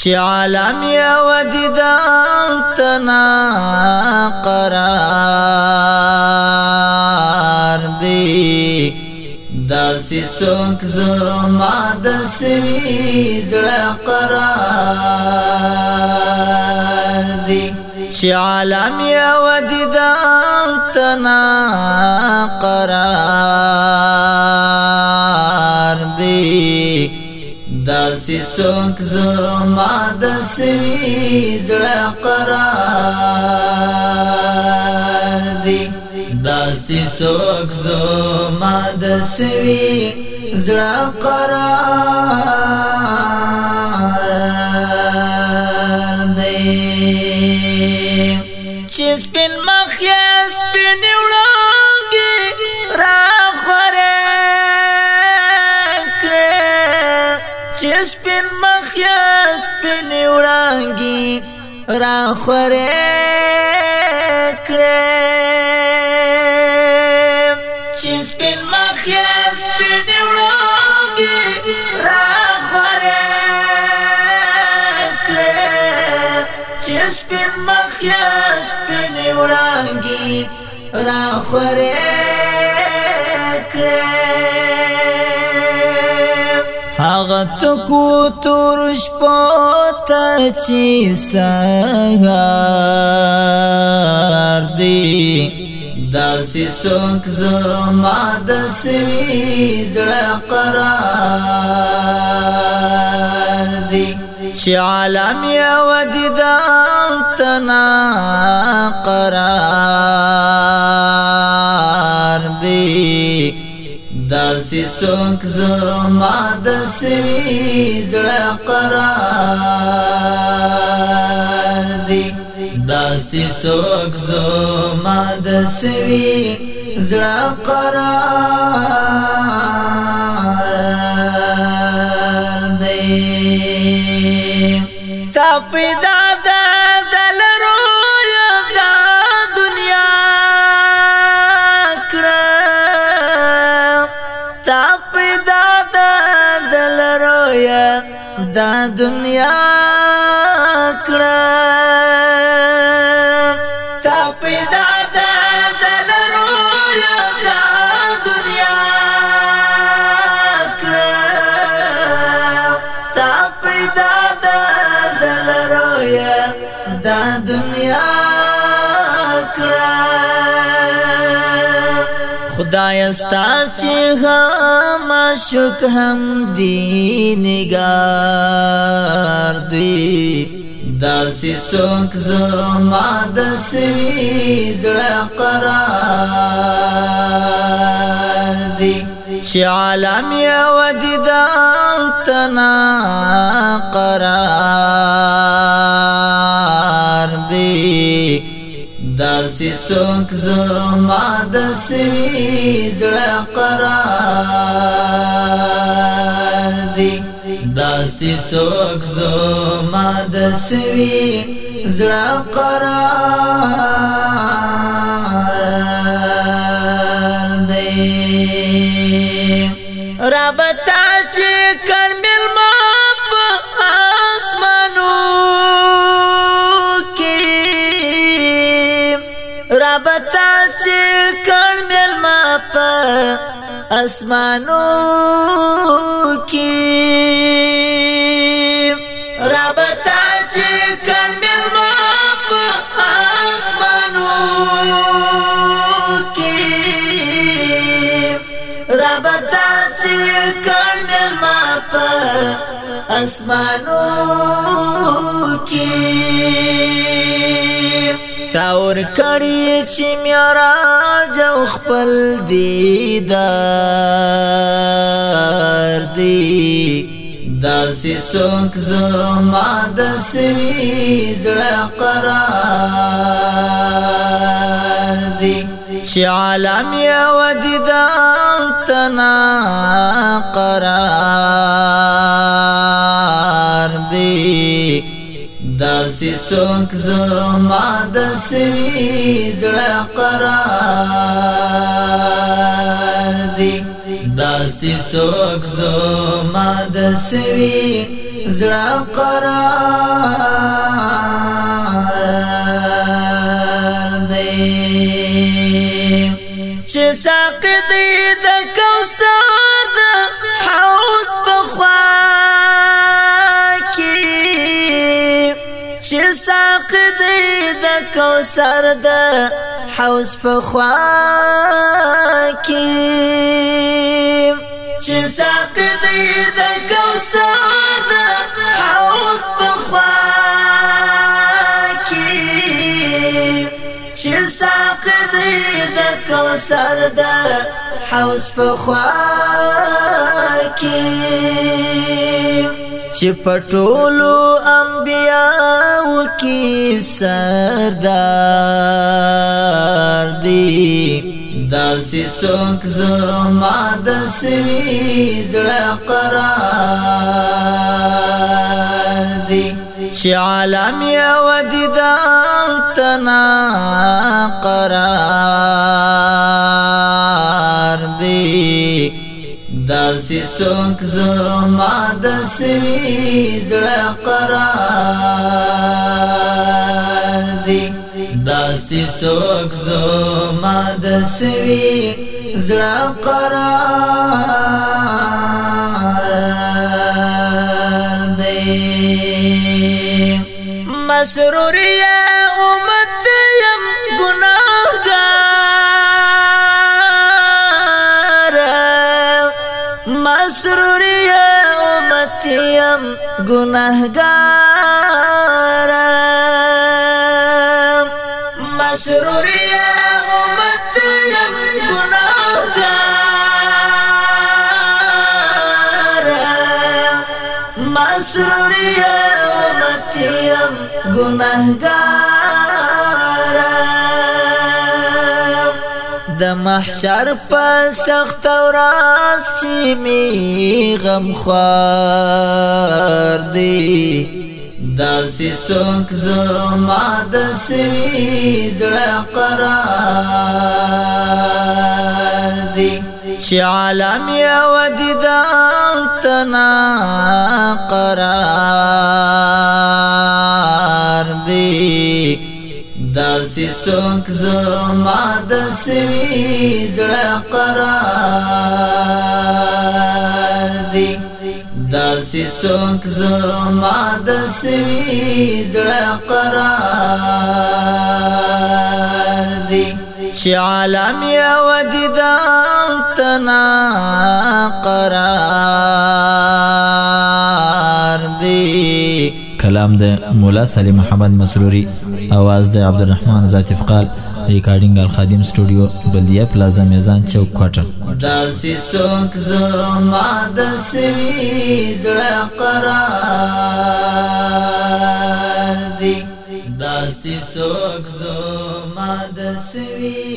چې عالم یا ودیدان تنا قرار دی داسې څوک زما د سوي زړه قرار دی چې عالم یا ودیدان تنا قرار دی داسې څوک زما د سوي زړه قرار دی داسې څوک زما د سوي زړه قرار دی چې سپین مخ یې سپین وړانګي را خورې کړې چې سپین مخ یې سپین وړانګي را خورې کړې چې سپین مخ یې سپین وړانګي را خورې کړې هغه تو کو تور شپه چې سهار دی داسې څوک زما د سوي زړه قرار دی چې عالم یو دیدار تنا قرار دسی سوک زما دسوی زړه قرار دی دسی سوک زما دسوی زړه قرار لویا دا دنیا کړه تا پیدا د دل رویا دا دنیا کړه تا پیدا د دل رویا دا دنیا کړه خدایستا چې هم شک هم دی نگار دی داسې څوک زما د سوي زړه قرار دی چې عالم یو دیدار تنا دسی سوک زما دسوی زړه قرار دی دسی سوک زما دسوی زړه قرار اسمانو کی ربتا چې کمل ما په اسمانو کی ربتا چې کمل ما په اسمانو کی تاور کړي چې میراج او خپل دیدار دی داسې څوک زما د سوي زړه قرار دی چې عالم یو دیدار تنا قرار دی داسې څوک زما د سوي زړه قرار دی داسې څوک زما د سوي زړه قرار دی چې ساق سر د حوس په خوا کې چې ساق دې د کوثر د حوس په خوا کې چې ساق دې د کوثر د حوس په خوا کې چې پټولو انبیاو کې سردار دی داسې څوک زما د سوي زړه قرار دی چې عالم یو دیدار تنا قرار دسی سوک زما دسوی زړه قرار دی دسی سوک زما دسوی زړه قرار دی مسروریه مسروری امتیم گناہگارم مسروری امتیم گناہگارم مسروری امتیم گناہگارم محشر په سخت اوراس چې می غم خور دی داسې څوک زما د سوي زړه قرار دی چې عالم یو دیدار تنا قرار دسی سوک زما دسوی زړه قرار دی داسی سوک زما دسوی زړه قرار دی چې عالم یو دیدال تنا قرار کلام د مولا سلیم محمد مسروری आवाज د عبدالرحمن ذاتی فقال ریکارډینګ الخادم سټوډیو بلدیه پلازا میزان چوک کوټه داسې څوک زما د سوي زړه قرار دی داسې څوک زما د سوي